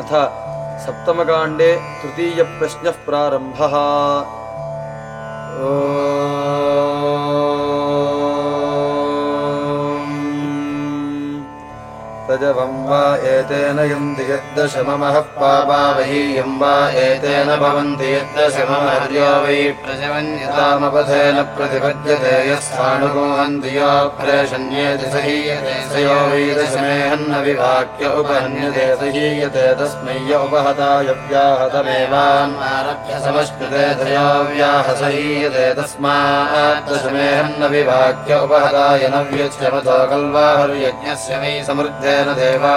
अथ सप्तमकाण्डे तृतीयप्रश्नः प्रारम्भः वा एतेन यन्ति यद्दशममः पापा वै यं वा एतेन भवन्ति यद्दशममर्यो वै प्रजवन्यतामपथेन प्रतिपद्यते यस्थानुगोहन्ति यो प्रेषण्येति सहीयते स यो वै दशमेहन्न विवाक्य उपहन्यते सहीयते तस्मै य उपहताय व्याहतमेवान्मारभ्य समश्नुते धयो व्याहसहीयते तस्मात् दशमेहन्न विवाक्य उपहताय न व्यच्यमथो कल्वाहर्यज्ञस्य वै समृद्धेन देवास्तु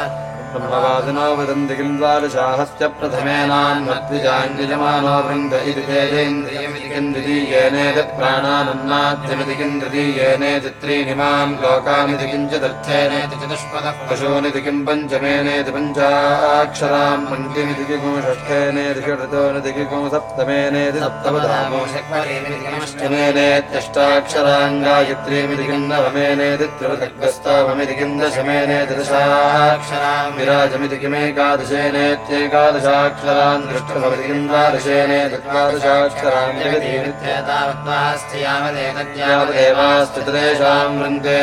아. ब्रह्मवादिनो वदन्ति किं द्वादशाहस्य प्रथमेनान्मद्विजान्यजमानो वृन्द इति तेजेन्द्रियमिति किं द्वितीयेनेति प्राणानन्नाद्यमिति किं तृतीयेनेति त्रीणिमान् लोकानिति किञ्चिदर्थेनेति चतुष्पदः पशूनिति किं पञ्चमेनेति पञ्चाक्षराम् पङ्क्तिमिति किमु षष्ठेनेति षडृतोनिति किमु सप्तमेनेति सप्तपदामोषक्वरेमेनेत्यष्टाक्षराम् गायत्रीमिति किं नवमेनेति त्रिवृतग्रस्तावमिति किं दशमेनेति दशाक्षराम् विराजमिति किमेकादशेनेत्येकादशाक्षरान् दृष्टभवति किं द्वादशेनेति द्वादशाक्षरान् जगतीमित्येतावत्तास्ति तेषाम् वृन्दे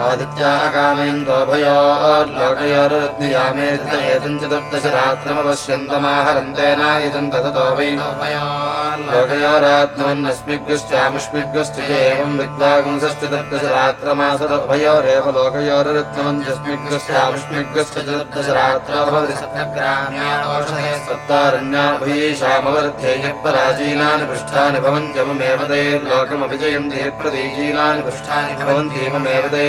आदित्याः कामयन्तोभयोर्लोकयोरग्नियामेतम् चतुर्दशरात्रमपश्यन्तमाहरन्तेनायतम् तततो वै लोकयोरात्मवन्नस्मिग्गश्चामुष्मिग्गश्च एवम् विद्वागुंसश्चतुर्दशरात्रमासदभयोरेव लोकयोरत्मवन्यस्मिग्गश्चामुष्मिग्गश्च चतुर्दशरात्रो भवति सप्तग्राम्याषधे सप्तारण्याभयीषामवर्ध्येयः पराजीनानि पृष्ठानि भवन्त्यमुमेव ते लोकमभिजयन्ति प्रतीजीनानि पृष्ठानि भवन्त्येवमेव ते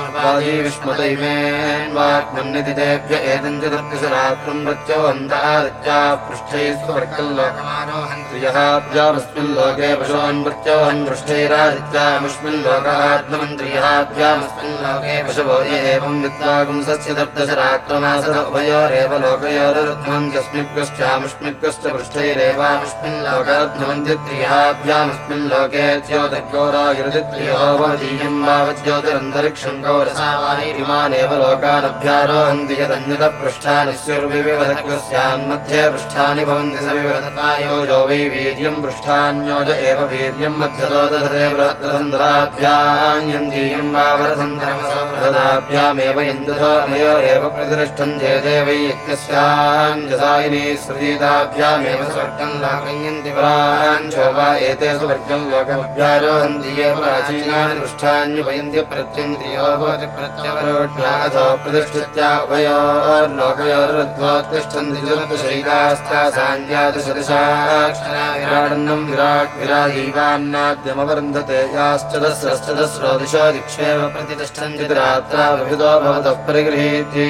वायी विष्मतैमेन्वाग्मन्निति तेभ्य एतम् च तत्कशरात्रम् प्रत्योहन्तादित्याः पृष्ठैः स्वर्गम् लोकमारोहन्त्रियहाभ्यामस्मिन् लोके पशून् प्रत्योहन् पृष्ठैरादित्यामुष्मिन् लोकात्मन्त्रियहाभ्यामस्मिन् लोके पशवो य एवम् विद्वागुंसस्य तर्दशरात्रमासद उभयोरेव लोके ज्योतिर्गोरागिरदित्रियो भवतीयम् वावज्योतिरन्तरिक्षम् गौरसावानिमानेव लोकानभ्यारोहन्ति यदन्यतः पृष्ठानि स्युर्विविधस्यान्मध्ये पृष्ठानि भवन्ति स विवदतायो यो वै वीर्यम् पृष्ठान्योज एव वीर्यम् मध्यतो दधते बृहद्रसन्धराभ्याम् वावरसन्धरमसोभ्यामेव इन्दुधो नयो एव प्रतिष्ठन्ते ते एते स्वर्गम् लोकमभ्यारोहन्ति ये प्राचीनानि पृष्ठान्युपयन्ति प्रत्यन्त्रियो भवति प्रत्यवरोढ्याथो प्रतिष्ठित्या उभयोर्लोकयोरुद्वोत्तिष्ठन्ति चतुर्दशैकास्ता साञ्ज्ञातशतशाक्षरा विराडन्नम् विराट् विराजीवान्नाद्यमवरुन्धते याश्चदस्रश्चदस्रो दिशो दिक्षेव प्रतिष्ठन्ति रात्रा विभिदो भवतः परिगृहीति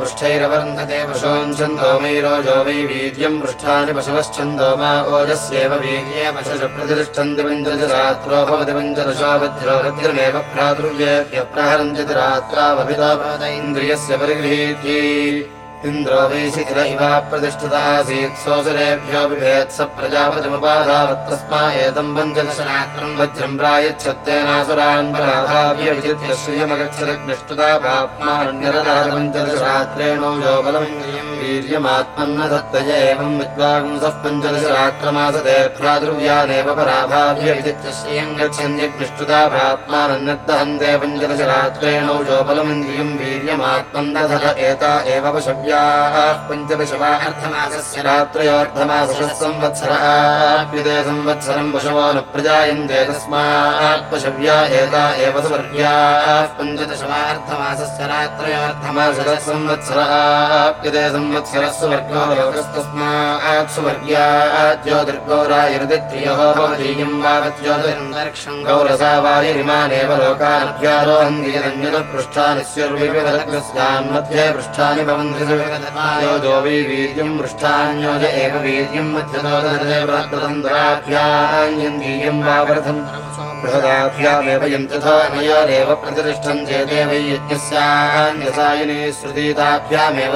पृष्ठैरवर्धते पशूञ्छन्दोमैरोजो वै वीर्यम् पृष्ठानि पशवश्चन्दो मा ओजस्येव वीर्ये पशुष प्रतिष्ठन्ति पञ्चदशरात्रो भवति पञ्चदशो वज्रो वज्रमेव भ्रातृव्येभ्य प्रहरन्ति रात्रावभितो भवत इन्द्रियस्य परिगृहीति इन्द्रो वैशिखिर इव बिभेत्स प्रजापतिमुपाधावत्तस्मा एतम् पञ्चदशरात्रम् वज्रम् प्रायच्छत्तेनासुरान् पराभाव्य विजित्य श्रियमगच्छदग्निष्ठुता पाप्मारण्यरतः पञ्चदशरात्रेणो यो बलमिन्द्रियम् वीर्यमात्मन्न दत्तय एवम् विद्वागुंसः पञ्चदशरात्रमासते भ्रातृव्यानेव पराभाव्य श्रियम् गच्छन्त्यग्निष्ठुता पाप्मारण्यर्दहन्ते पञ्चदशरात्रेणो यो बलमिन्द्रियम् वीर्यमात्मन्दधत एता एव पशव्याः पञ्चदशवार्धमासस्य रात्रयोर्धमासः संवत्सरः आप्यते संवत्सरम् पशवो न प्रजायन्ते तस्मात् पशव्या एता एव सुवर्ग्याः पञ्चदशवार्धमासस्य रात्रयोर्धमासः संवत्सरः आप्यते संवत्सरः सुवर्गो लोकस्तस्मात् वावत् ज्योतिरन्तरिक्षम् गौरसा वायुरिमानेव लोकानभ्यारोहन्ति यदन्यतपृष्ठानि स्युर्विविधलग्नस्यान्मध्ये पृष्ठानि भवन्ति अनयोरेव प्रतिष्ठन् चेते वै यज्ञस्यान्यसायिनी श्रुतीताभ्यामेव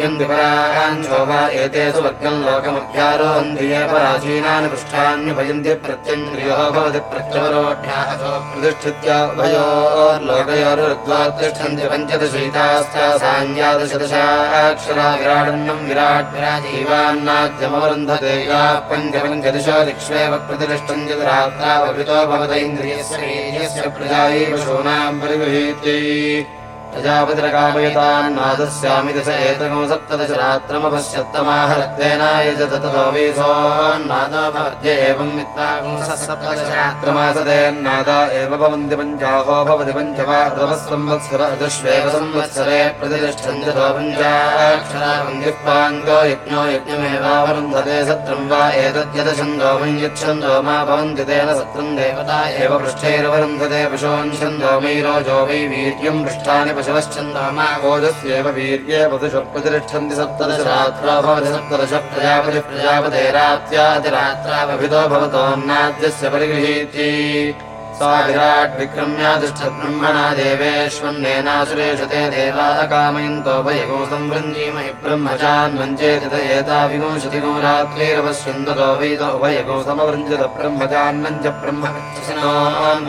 यन्दिपराञ्छो वा एते स्वर्गम् लोकमभ्यारोहन्ति ये पराचीनानि पृष्ठान्युभयन्ति प्रत्यन्द्रियो भवति प्रत्यवरोढ्यासो प्रतिष्ठित्य उभयोर्लोकयोरुद्वातिष्ठन्ति पञ्चदशैतास्ता साञ्जातशतशाक्षरा विराडन्नम् विराट् विराजीवान्नाद्यमवरुन्धते याः पञ्चपञ्चदशो दिक्ष्वेव रात्रावभितो भवत इन्द्रियस्य वीर्यस्य प्रजायै पशूनाम् परिगृहीति प्रजापतिरकामयतान्नादस्यामि दश एतकं सप्तदश रात्रमपश्यत्तमाहरत्तेनायज ततो वीसोन्नादो भवत्य एवं भवन्ति पञ्चाहो भवति सत्रं वा एतद्यदछन्दो वै यच्छन्दो मा भवन्ति तेन सत्रं देवता एव पृष्ठैरवरुन्धते पशोञ्छन्दो मैरोजो वै वीर्यं पृष्ठानि पशवश्चन्दोमा ओजस्येव वीर्ये पशुषु प्रतिष्ठन्ति सप्तदशरात्रा भवति सप्तदश प्रजापति प्रजापतेरात्यातिरात्रावभितो भवतोऽन्नाद्यस्य परिगृहीति सा विराट् विक्रम्यातिष्ठद्ब्रह्मणा देवेष्वन्नेनासुरेषु ते देवा अकामयन्तो वयगो संवृञ्जीमहि ब्रह्मचान्वञ्चेति त एता रात्रिरवश्यन्दतो वैतो उभयगो समवृञ्जत ब्रह्मचान्नञ्च ब्रह्म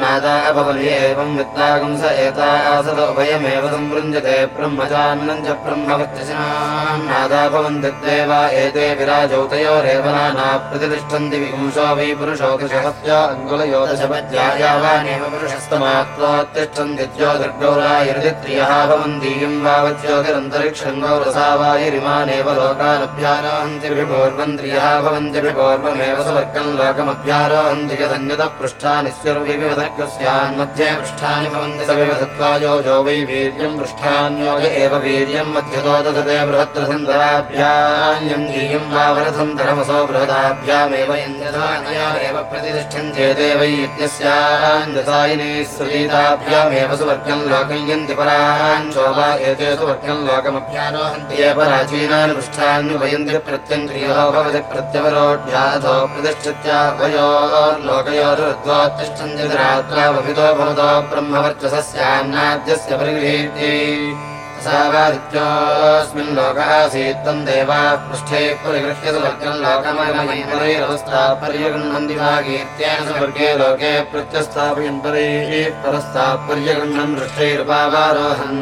नादा अभवनि एवं विद्वागुंस एता आसद उभयमेव संवृञ्जते ब्रह्मचान्नञ्च ब्रह्मवत्यनादा भवन्ति देवा एते नाना प्रतिष्ठन्ति विगुंसो वै पुरुषो दशहत्य अङ्गुलयोदशपद्याया यावानेव पुरुषस्तमात्वात्तिष्ठन्ति ज्योतिर्गौरायुर्दित्रियः भवन्तीयम् वावत् ज्योतिरन्तरिक्षम् गौरसा वायुरिमानेव लोकानभ्यारोहन्ति विभोर्वन्त्रियः भवन्ति विभोर्वमेव सुवर्गम् लोकमभ्यारोहन्ति यदन्यतः पृष्ठानि स्युर्विविधज्ञस्यान्मध्ये पृष्ठानि भवन्ति स विविधत्वायो जो वै वीर्यम् पृष्ठान्योज एव वीर्यम् मध्यतो ददते बृहत्रसन्दराभ्यान्यम् दीयम् वावरसन्दरमसो बृहदाभ्यामेव यन्यथा अनया एव प्रतिष्ठन्त्येते वै यज्ञस्या न्दसायिनी सुरीताभ्यामेव सुवर्गम् लोकयन्ति परान् शोभा एते सुवर्गम् लोकमभ्यारोहन्ति ये पराचीनानि पृष्ठान्युभयन्ति प्रत्यङ्क्रियो भवति प्रत्यवरोढ्याथो प्रतिष्ठित्या वयोर्लोकयोरुद्वातिष्ठन्ति रात्रावभितो भवतो ब्रह्मवर्चसस्यान्नाद्यस्य परिगृहीति सावादित्योऽस्मिन् लोक आसीत् तम् देवा पृष्ठे परिगृह्य स्वर्गम् लोकमयमयपरैरवस्थापर्यगृह्णन्ति वागीत्येन स्वर्गे लोके प्रत्यस्थापयन् परैः परस्तापर्यगृह्णन् पृष्ठैरुपावारोहन्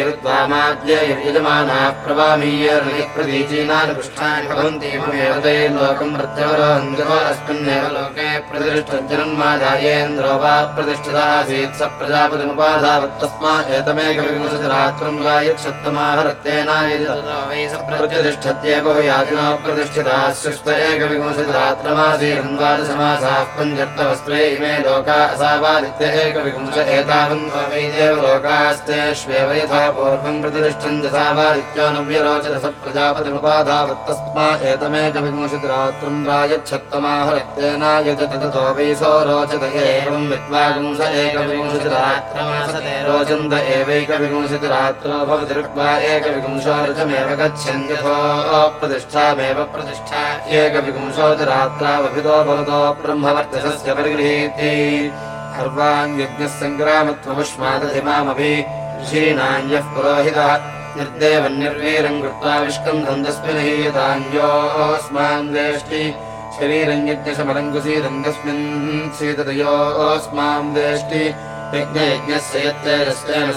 यद्वामाद्य यजमानाः प्रवामीयप्रतीचीनानि पृष्ठानि भवन्त्यमुमेव तैर्लोकम् प्रत्यवरोहन्ति अस्मिन्नेव लोके प्रतिष्ठज्जन्मादायेन्द्रो वा प्रतिष्ठिता आसीत् स प्रजापतिमुपाधावत्तस्मात् एतमेकविंशतिरात्रम् वा यच्छत्तमाहरत्येनायतिष्ठत्येव याजिनो प्रतिष्ठिताः सृष्ट एकविंशतिरात्रमासीन्द्वादशमासाः पञ्चर्तवस्त्रे इमे लोका असावादित्य एकविंश एतावन्त्वैदेव लोकास्तेष्वेव यथा स प्रजापतिमुपाधावत्तस्मा एतमेकविंशतिरात्रम् रोचत एवम् एवैकविंशतिरात्रो भवति एकविंशोर्जमेव गच्छन्त्यथो प्रतिष्ठामेव प्रतिष्ठा एकविंशोतिरात्रावभितो भवतो ब्रह्मवर्चसस्य परिगृहीति। सर्वाङ्यज्ञः सङ्ग्रामत्वमुष्मादधिमामभि ऋषीणान्यः पुरोहितः। निर्देवन्निर्वीरम् कृत्वा विष्कन्धम् तस्मिन् हीयतान्योऽस्मान् वेष्टि शरीरम् यज्ञशमलङ्कुसीदम् तस्मिन् सीततयोऽस्मान् वेष्टि यज्ञयज्ञस्य यत्तेजस्तेन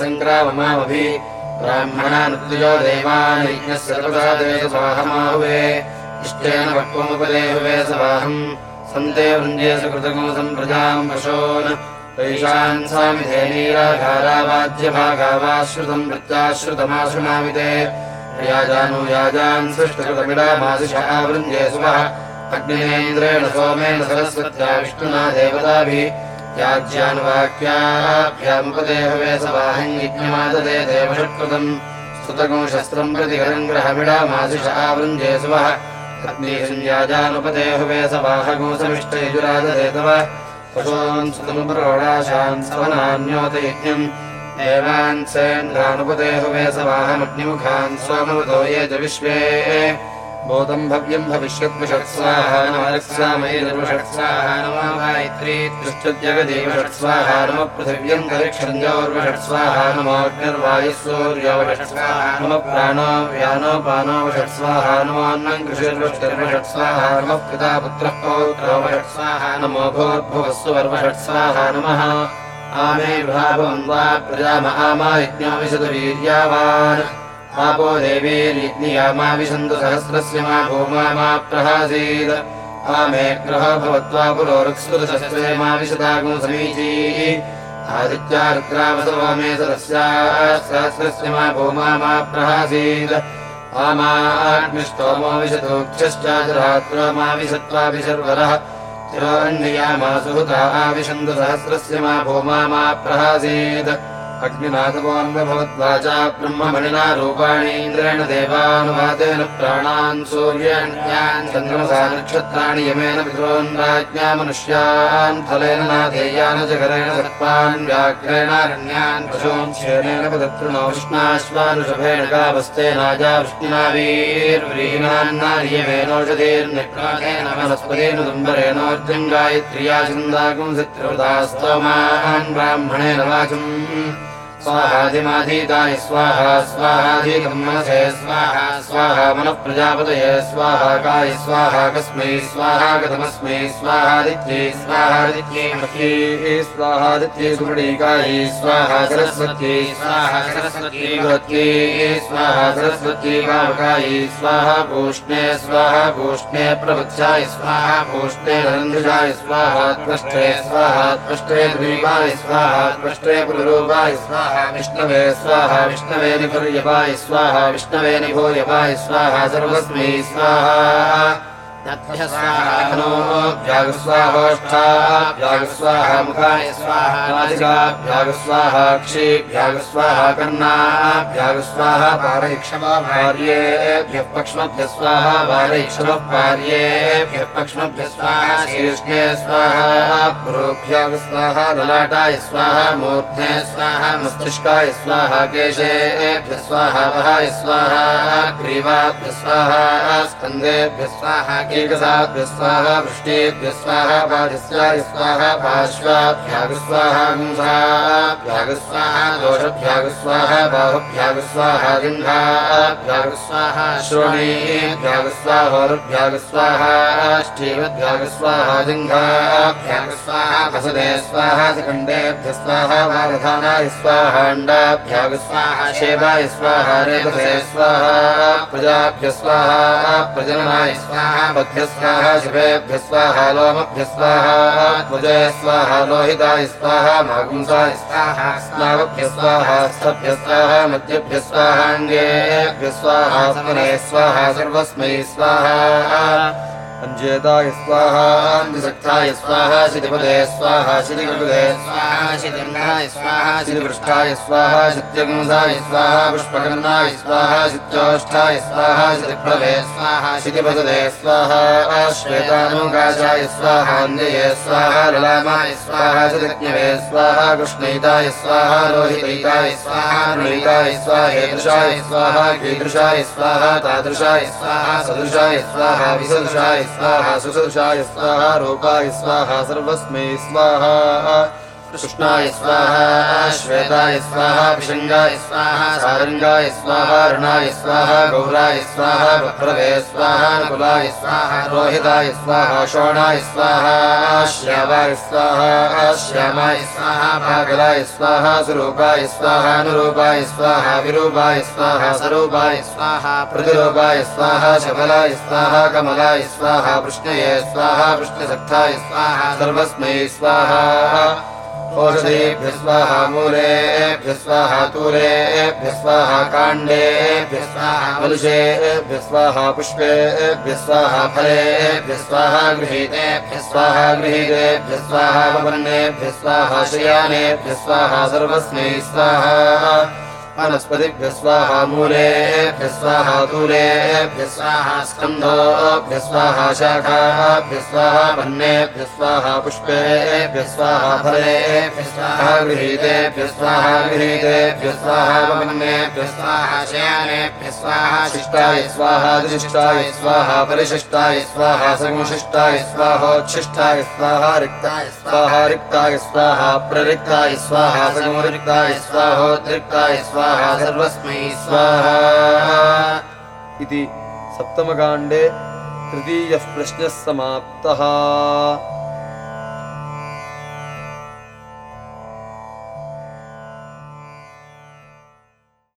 ब्राह्मणानुद्यो देवान् यज्ञस्य सर्वसादेशवाहमाहुवे इष्टेन पक्वमुपदेहुवे सवाहम् सन्ते वृञ्जेषु कृतगुंसम् प्रजाम् पशून् वैशान् सामिधेनीराघारावाद्यभागावाश्रुतम् प्रत्याश्रुतमाशुनामिते याजानुयाजान् सृष्टकृतमिडामासिष आवृञ्जे सुवः अग्निनेन्द्रेण सोमेन सरस्वत्या विष्णुना देवताभिः। सवाहम् यज्ञमाददे देवषट्कृतम् स्तुतगुं शस्त्रम् प्रति ग्रहमिडामासिष आवृञ्जे सुवः अग्निसंयाजानुपदेहुवे सवाहगुंसमिष्टयजुराजदेतव पशून् सुतमुप्रोडाशान् सवनान्योतयज्ञम् देवान् सेन्द्रानुपदेहुवे सवाहमग्निमुखान् सोमवतो ये च विश्वे भूतम् भव्यम् भविष्यद्विषट्स्वाहा नमरक्सामयिर्विषट्स्वाहा नमो गायत्री तिष्ठद्यगदेवषट्स्वाहा नमः पृथिव्यम् दरिक्षन्द्योर्विषट्स्वाहा नमोऽग्निर्वायुः सूर्योविषट्स्वाहा नमः प्राणो व्यानोपानो विषट्स्वाहा नमोऽन्नम् कृषिर्विष्टिर्विषट्स्वाहा नमः पिता पुत्रः पौत्रो विषट्स्वाहा नमो भूर्भुवः सुवर्विषट्स्वाहा नमः। आमे विभावम् वा प्रजाम आमा यज्ञो विशतु वीर्यावान् आपो विशन्तु सहस्रस्य मा भूमा मा प्रहासीत्। आमे ग्रहो भवत्वा पुरोरुक्स्कृतशस्त्रे मा विशतागुं समीचीः। आदित्या रुद्रावसवो मे सरस्याः सहस्रस्य मा भूमा मा प्रहासीत्। आमाग्निष्टोमो विशतोक्षश्चाचरात्रो मा विशत्वाभिशर्वरः तिरोरण्ययामासु हुता आविशन्तु सहस्रस्य मा भूमा मा प्रहासीत् अग्निनाथवोऽन्वभवद्वाचा ब्रह्ममणिना रूपाणीन्द्रेण देवानुवादेन प्राणान् सूर्यान् चन्द्रमसा नक्षत्राणि यमेन पितॄन् राज्ञा मनुष्यान् फलेन नाधेयान जगरेण सर्पान् व्याघ्रेणारण्यान् पशून् क्षेमेन पदतृणो विष्णाश्वानुषभेण गावस्तेनाजा वृष्टिनावीर्व्रीणान्नार्यमेनोषधीर्निक्रादेन वनस्पतेनुदुम्बरेणोर्जम् गायत्र्या सत्रिवृतास्तोमान् ब्राह्मणेन वाचम् स्वाहाधिमाधीताय स्वाहा स्वाहाधीकम् मनसे स्वाहा स्वाहा मनः प्रजापतये स्वाहा काय स्वाहा कस्मै स्वाहा कथमस्मै स्वाहादित्ये स्वाहादित्ये मह्ये स्वाहादित्ये सुमणिकायै स्वाहा सरस्वत्यै स्वाहा सरस्वती भगवत्यै स्वाहा सरस्वत्यै पावकायै स्वाहा पूष्णे स्वाहा पूष्णे प्रवत्साय स्वाहा पूष्णे रन्ध्रजाय स्वाहा त्वष्टे स्वाहा त्वष्टे द्वीपाय स्वाहा त्वष्टे पुनरूपाय स्वाहा विष्णवे स्वाहा विष्णवे निपर्यपाय स्वाहा विष्णवे निभूयपाय स्वाहा सर्वस्मै स्वाहा तद्भ्यः स्वाहा भ्यागस्वाहोष्ठाभ्यागस्वाहा मुखाय स्वाहा नासिकाभ्यागस्वाहा क्षीभ्यागस्वाहा कर्णाभ्यागस्वाहा पारैक्षमा भार्येभ्यः पक्ष्मभ्यः स्वाहा वारैक्षमः पार्येभ्यः पक्ष्मभ्यः स्वाहा शीर्ष्णे स्वाहा पुरोभ्याग स्वाहा ललाटाय स्वाहा मूर्ध्ने स्वाहा मस्तिष्काय स्वाहा केशेभ्यः स्वाहा वहाय स्वाहा ग्रीवाभ्यः स्वाहा स्कन्देभ्यः स्वाहा कीकसाभ्यः स्वाहा वृष्टेभ्यः स्वाहा पादस्याय स्वाहा पार्श्वाभ्याग स्वाहा गुंसाभ्याग स्वाहा दोषभ्याग स्वाहा बाहुभ्याग स्वाहा गन्धाभ्याग स्वाहा श्रोणीभ्याग स्वाहोरुभ्याग स्वाहा अष्टीवद्भ्याग स्वाहा जङ्घाभ्याग स्वाहा वसदे स्वाहा सकण्डेभ्यः स्वाहा वारधानाय स्वाहाण्डाभ्याग स्वाहा शेवाय स्वाहा रेतसे स्वाहा प्रजाभ्यः स्वाहा प्रजननाय स्वाहा पद्भ्यः स्वाहा शिवेभ्यः स्वाहा लोमभ्यः स्वाहा त्वजय स्वाहा लोहिताय स्वाहा मागुंसाय स्वाहा स्नावभ्यः स्वाहा स्तभ्यः स्वाहा मध्यभ्यः स्वाहाङ्गेभ्यः स्वाहा स्मने स्वाहा सर्वस्मै स्वाहा अञ्जेताय स्वाहा अन्धसक्ताय स्वाहा शितिपदे स्वाहा शितिकृपदे स्वाहा शितिर्णाय स्वाहा शितिपृष्ठाय स्वाहा शित्यगुंसाय स्वाहा पुष्पकर्णाय स्वाहा शित्योष्ठाय स्वाहा शितिप्रभे स्वाहा शितिपदे स्वाहा श्वेतानुकाशाय स्वाहा अन्यये स्वाहा ललामाय स्वाहा शितिज्ञवे स्वाहा कृष्णैताय स्वाहा रोहितैताय स्वाहा नैताय स्वाहेदृशाय स्वाहा कीदृशाय स्वाहा तादृशाय स्वाहा सदृशाय स्वाहा विसदृशाय स्वाहा सुसदृशाय स्वाहा रूपाय स्वाहा सर्वस्मै स्वाहा कृष्णाय स्वाहा श्वेताय स्वाहा विषङ्गाय स्वाहा सारङ्गाय स्वाहा ऋणाय स्वाहा गौराय स्वाहा स्वाहा स्वाहा रोहिताय स्वाहा शोणाय स्वाहा श्यावाय स्वाहा श्यामाय स्वाहा भागलाय स्वाहा स्वरूपाय स्वाहा अनुरूपाय स्वाहा विरूपाय स्वाहा स्वरूपाय स्वाहा प्रतिरूपाय स्वाहा शबलाय स्वाहा कमलाय स्वाहा कृष्णये स्वाहा कृष्णसक्ताय स्वाहा सर्वस्मै स्वाहा ओषधेभ्यः स्वाहा मूलेभ्यः स्वाहा तूलेभ्यः स्वाहा काण्डेभ्यः स्वाहा मनुषेभ्यः स्वाहा पुष्पेभ्यः स्वाहा फलेभ्यः स्वाहा गृहीतेभ्यः स्वाहा गृहीतेभ्यः स्वाहा वपन्नेभ्यः स्वाहा शयानेभ्यः स्वाहा सर्वस्मै स्वाहा वनस्पतिभ्यः स्वाहा मूलेभ्यः स्वाहा तूलेभ्यः स्वाहा स्कन्धोभ्यः स्वाहा शाखाभ्यः स्वाहा वन्नेभ्यः स्वाहा पुष्पेभ्यः स्वाहा फलेभ्यः स्वाहा गृहीतेभ्यः स्वाहा गृहीतेभ्यः स्वाहा वन्नेभ्यः स्वाहा शयानेभ्यः स्वाहा शिष्टाय स्वाहा दिशिष्टाय स्वाहा परिशिष्टाय स्वाहा संशिष्टाय स्वाहोच्छिष्टाय स्वाहा रिक्ताय स्वाहा रिक्ताय स्वाहा प्ररिक्ताय स्वाहा संरिक्ताय स्वाहोद्रिक्ताय स्वाहा सर्वस्मै स्वाहा। इति सप्तमकाण्डे तृतीयः प्रश्नः समाप्तः